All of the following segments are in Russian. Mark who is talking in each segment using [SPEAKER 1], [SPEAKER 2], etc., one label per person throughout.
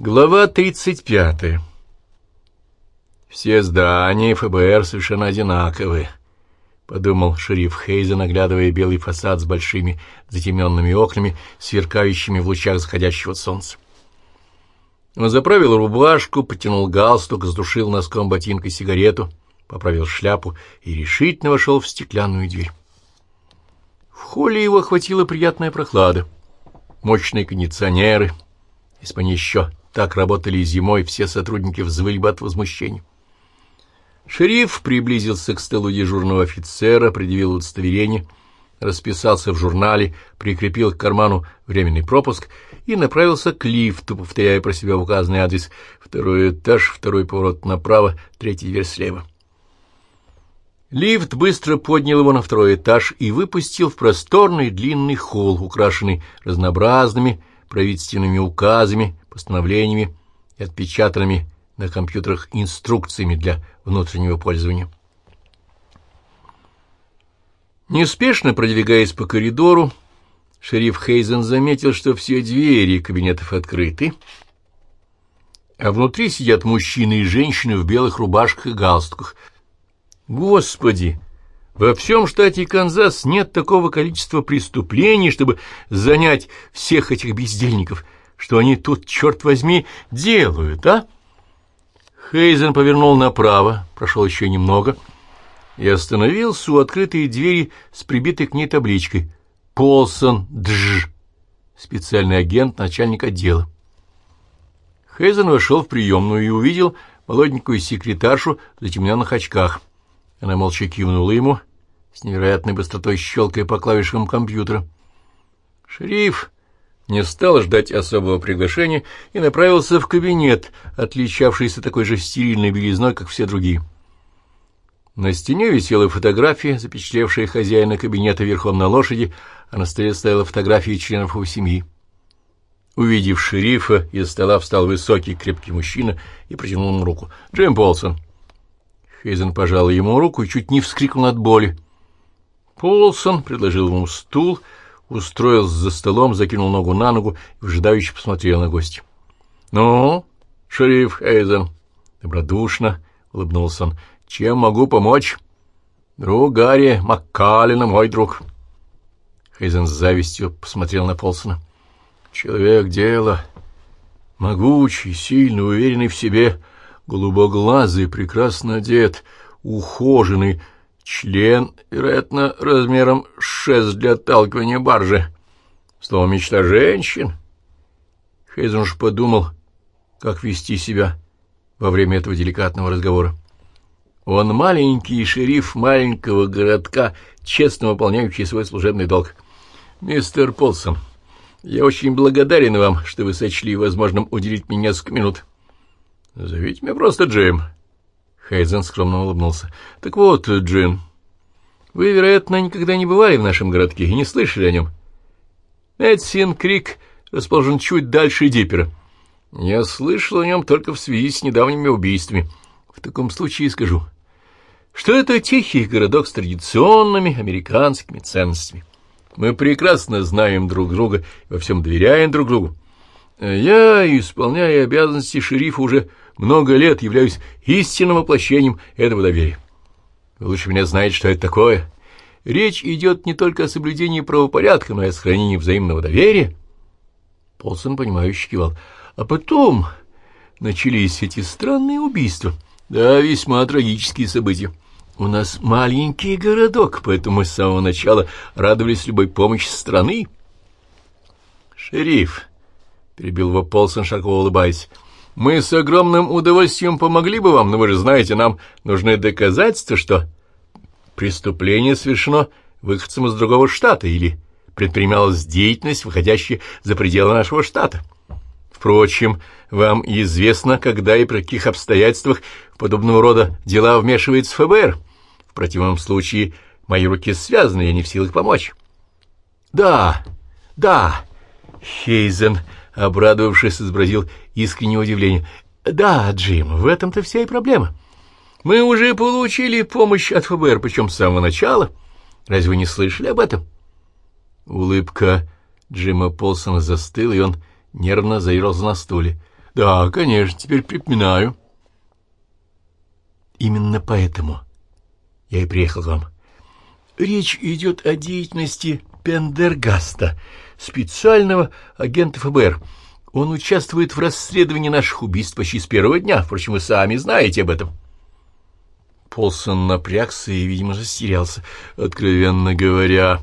[SPEAKER 1] Глава 35. «Все здания ФБР совершенно одинаковые», — подумал шериф Хейзен, оглядывая белый фасад с большими затемненными окнами, сверкающими в лучах заходящего солнца. Он заправил рубашку, потянул галстук, сдушил носком ботинка сигарету, поправил шляпу и решительно вошел в стеклянную дверь. В холле его охватила приятная прохлада. Мощные кондиционеры, они еще так работали зимой, все сотрудники взвыли от возмущения. Шериф приблизился к столу дежурного офицера, предъявил удостоверение, расписался в журнале, прикрепил к карману временный пропуск и направился к лифту, повторяя про себя указанный адрес. Второй этаж, второй поворот направо, третий дверь слева. Лифт быстро поднял его на второй этаж и выпустил в просторный длинный холл, украшенный разнообразными правительственными указами, постановлениями и отпечатанными на компьютерах инструкциями для внутреннего пользования. Неспешно продвигаясь по коридору, шериф Хейзен заметил, что все двери кабинетов открыты, а внутри сидят мужчины и женщины в белых рубашках и галстуках. Господи! Во всем штате Канзас нет такого количества преступлений, чтобы занять всех этих бездельников. Что они тут, черт возьми, делают, а? Хейзен повернул направо, прошел еще немного и остановился у открытой двери с прибитой к ней табличкой «Полсон Дж», специальный агент, начальник отдела. Хейзен вошел в приемную и увидел молоденькую секретаршу в затемненных очках. Она молча кивнула ему, с невероятной быстротой щелкая по клавишам компьютера. Шериф не стал ждать особого приглашения и направился в кабинет, отличавшийся такой же стерильной белизной, как все другие. На стене висела фотография, запечатлевшая хозяина кабинета верхом на лошади, а на столе стояла фотография членов его семьи. Увидев шерифа, из стола встал высокий, крепкий мужчина и протянул ему руку. «Джим Полсон». Хейзен пожал ему руку и чуть не вскрикнул от боли. Полсон предложил ему стул, устроился за столом, закинул ногу на ногу и вжидающе посмотрел на гостя. — Ну, шериф Хейзен, — добродушно улыбнулся он, — чем могу помочь? — Друг Гарри Маккалина, мой друг. Хейзен с завистью посмотрел на Полсона. — Человек дела, могучий, сильный, уверенный в себе, голубоглазый, прекрасно одет, ухоженный, — Член, вероятно, размером шесть для отталкивания баржи. Слово «мечта женщин». Хейзен уж подумал, как вести себя во время этого деликатного разговора. Он маленький шериф маленького городка, честно выполняющий свой служебный долг. «Мистер Полсон, я очень благодарен вам, что вы сочли возможным уделить мне несколько минут. Зовите меня просто Джим». Хейзен скромно улыбнулся. — Так вот, Джим, вы, вероятно, никогда не бывали в нашем городке и не слышали о нем. Эдсин Крик расположен чуть дальше Диппера. Я слышал о нем только в связи с недавними убийствами. В таком случае скажу, что это тихий городок с традиционными американскими ценностями. Мы прекрасно знаем друг друга и во всем доверяем друг другу. Я, исполняя обязанности шерифа, уже много лет являюсь истинным воплощением этого доверия. Лучше меня знаете, что это такое. Речь идет не только о соблюдении правопорядка, но и о сохранении взаимного доверия. Полсон, понимающе кивал. А потом начались эти странные убийства. Да, весьма трагические события. У нас маленький городок, поэтому мы с самого начала радовались любой помощи страны. Шериф, — перебил его Полсон, широко улыбаясь, — мы с огромным удовольствием помогли бы вам, но вы же знаете, нам нужны доказательства, что преступление совершено выходцем из другого штата или предпринималась деятельность, выходящая за пределы нашего штата. Впрочем, вам известно, когда и при каких обстоятельствах подобного рода дела вмешивается ФБР. В противном случае мои руки связаны, я не в силах помочь. Да, да, Хейзен обрадовавшись, изобразил искреннее удивление. «Да, Джим, в этом-то вся и проблема. Мы уже получили помощь от ФБР, причем с самого начала. Разве вы не слышали об этом?» Улыбка Джима Полсона застыла, и он нервно заерзал на стуле. Да, конечно, теперь припоминаю. Именно поэтому я и приехал к вам. Речь идет о деятельности Пендергаста, специального агента ФБР. Он участвует в расследовании наших убийств почти с первого дня. Впрочем, вы сами знаете об этом. Полсон напрягся и, видимо, растерялся. Откровенно говоря,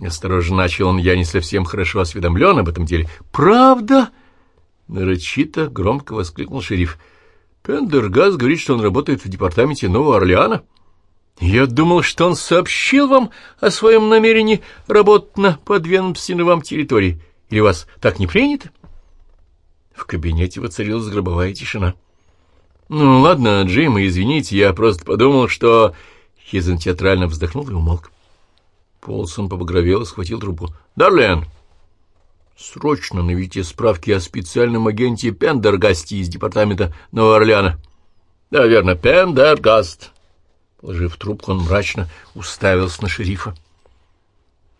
[SPEAKER 1] осторожно начал он, я не совсем хорошо осведомлен об этом деле. «Правда?» — нарочито громко воскликнул шериф. «Пендергаст говорит, что он работает в департаменте Нового Орлеана». «Я думал, что он сообщил вам о своем намерении работать на подвенственно вам территории. Или вас так не принято?» В кабинете воцарилась гробовая тишина. «Ну, ладно, Джим, извините, я просто подумал, что...» Хизен театрально вздохнул и умолк. Полсон побагровел и схватил трубку. «Дарлен, срочно наведите справки о специальном агенте Пендергасте из департамента Нового Орлеана». «Да, верно, Пендергаст». Положив трубку, он мрачно уставился на шерифа.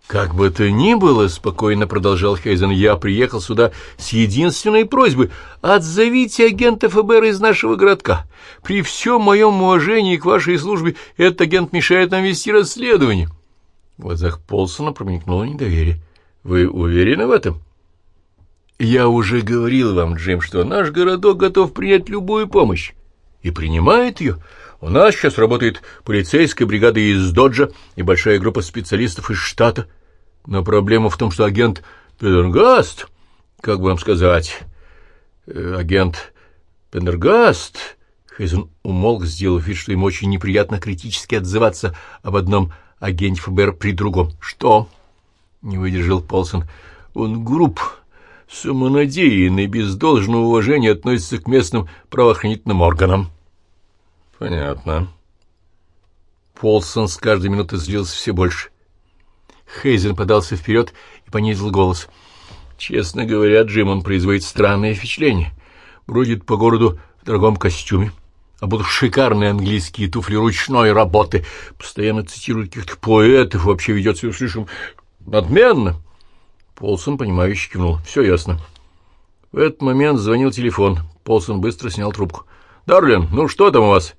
[SPEAKER 1] «Как бы то ни было, — спокойно продолжал Хейзен, — я приехал сюда с единственной просьбой — отзовите агента ФБР из нашего городка. При всем моем уважении к вашей службе этот агент мешает нам вести расследование». В глазах Полсона промелькнуло недоверие. «Вы уверены в этом?» «Я уже говорил вам, Джим, что наш городок готов принять любую помощь и принимает ее. У нас сейчас работает полицейская бригада из Доджа и большая группа специалистов из штата». Но проблема в том, что агент Пендергаст, как бы вам сказать, э, агент Пендергаст... Хейзен умолк, сделав вид, что ему очень неприятно критически отзываться об одном агенте ФБР при другом. «Что?» — не выдержал Полсон. «Он груб, самонадеянный, без должного уважения относится к местным правоохранительным органам». «Понятно». Полсон с каждой минутой злился все больше. Хейзен подался вперед и понизил голос. «Честно говоря, Джим, он производит странное впечатление. Бродит по городу в дорогом костюме, а будут шикарные английские туфли ручной работы, постоянно цитирует каких-то поэтов, вообще ведет себя слишком надменно». Полсон, понимающе кивнул. «Все ясно». В этот момент звонил телефон. Полсон быстро снял трубку. «Дарлин, ну что там у вас?»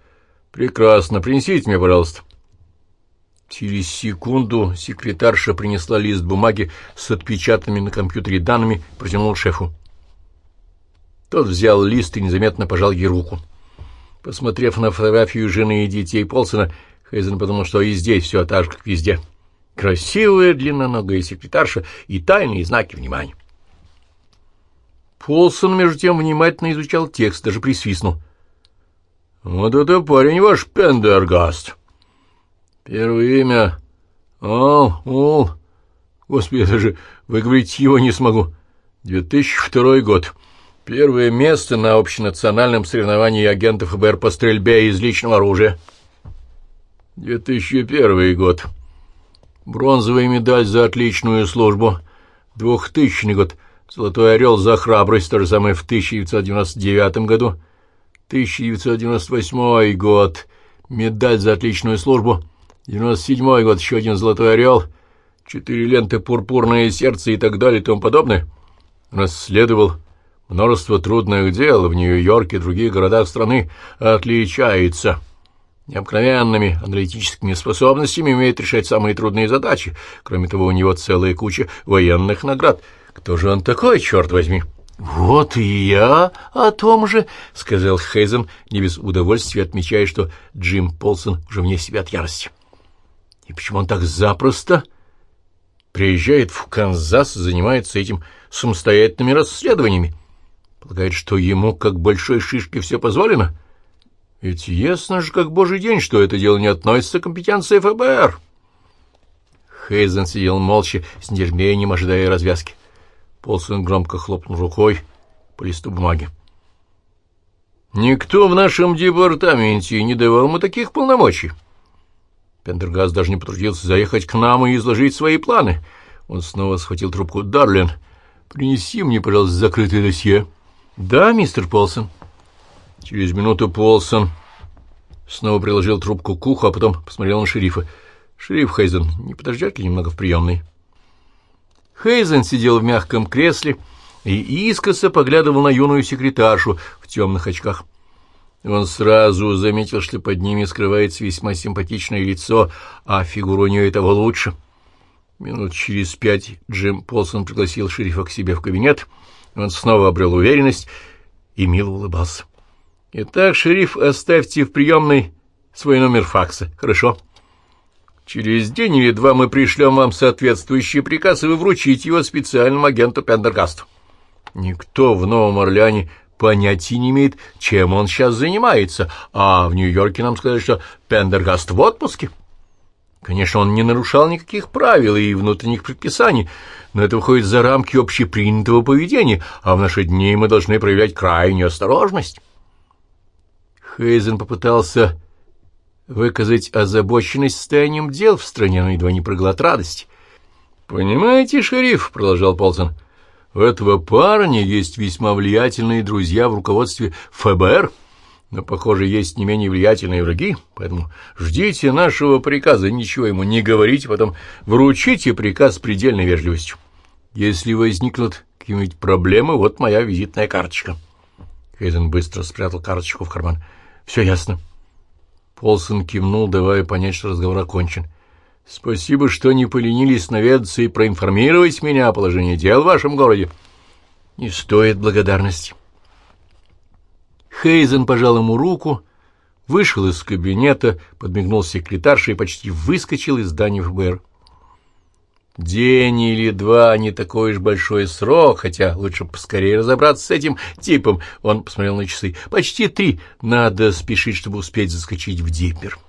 [SPEAKER 1] «Прекрасно. Принесите мне, пожалуйста». Через секунду секретарша принесла лист бумаги с отпечатанными на компьютере данными, протянул шефу. Тот взял лист и незаметно пожал ей руку. Посмотрев на фотографию жены и детей Полсона, Хейзен подумал, что и здесь все так же, как везде. Красивая длинноногая секретарша и тайные знаки внимания. Полсон, между тем, внимательно изучал текст, даже присвистнул. «Вот это парень ваш Пендергаст!» Первое имя... Ол, Ол... Господи, я даже выговорить его не смогу. 2002 год. Первое место на общенациональном соревновании агентов ФБР по стрельбе из личного оружия. 2001 год. Бронзовая медаль за отличную службу. 2000 год. Золотой орел за храбрость, то же самое в 1999 году. 1998 год. Медаль за отличную службу. 97-й год, еще один золотой орел, четыре ленты пурпурное сердце и так далее и тому подобное. Расследовал множество трудных дел в Нью-Йорке и других городах страны, отличается необыкновенными аналитическими способностями, умеет решать самые трудные задачи. Кроме того, у него целая куча военных наград. Кто же он такой, черт возьми? — Вот и я о том же, — сказал Хейзен, не без удовольствия отмечая, что Джим Полсон уже вне себя от ярости. — и почему он так запросто приезжает в Канзас и занимается этим самостоятельными расследованиями? Полагает, что ему, как большой шишке, все позволено? Ведь ясно же, как божий день, что это дело не относится к компетенции ФБР. Хейзен сидел молча, с нетерпением ожидая развязки. Полсон громко хлопнул рукой по листу бумаги. «Никто в нашем департаменте не давал ему таких полномочий. Пендергаст даже не потрудился заехать к нам и изложить свои планы. Он снова схватил трубку. «Дарлин, принеси мне, пожалуйста, закрытое досье». «Да, мистер Полсон». Через минуту Полсон снова приложил трубку к уху, а потом посмотрел на шерифа. «Шериф Хейзен, не подождет ли немного в приемной?» Хейзен сидел в мягком кресле и искоса поглядывал на юную секретаршу в темных очках. Он сразу заметил, что под ними скрывается весьма симпатичное лицо, а фигура у нее и того лучше. Минут через пять Джим Полсон пригласил шерифа к себе в кабинет. Он снова обрел уверенность и мило улыбался. — Итак, шериф, оставьте в приемной свой номер факса, хорошо? Через день или два мы пришлем вам соответствующий приказ, и вы вручите его специальному агенту Пендергасту. Никто в Новом Орлеане понятия не имеет, чем он сейчас занимается, а в Нью-Йорке нам сказали, что Пендергаст в отпуске. Конечно, он не нарушал никаких правил и внутренних предписаний, но это выходит за рамки общепринятого поведения, а в наши дни мы должны проявлять крайнюю осторожность. Хейзен попытался выказать озабоченность состоянием дел в стране, но едва не прыгал от радости. — Понимаете, шериф, — продолжал Полсон, — у этого парня есть весьма влиятельные друзья в руководстве ФБР, но, похоже, есть не менее влиятельные враги, поэтому ждите нашего приказа, ничего ему не говорите, потом вручите приказ с предельной вежливостью. Если возникнут какие-нибудь проблемы, вот моя визитная карточка. Хейзен быстро спрятал карточку в карман. — Все ясно. Полсон кивнул, давая понять, что разговор окончен. — Спасибо, что не поленились наведаться и проинформировать меня о положении дел в вашем городе. Не стоит благодарности. Хейзен пожал ему руку, вышел из кабинета, подмигнул секретарше и почти выскочил из здания ФБР. День или два — не такой уж большой срок, хотя лучше поскорее разобраться с этим типом. Он посмотрел на часы. Почти три. Надо спешить, чтобы успеть заскочить в Диппер.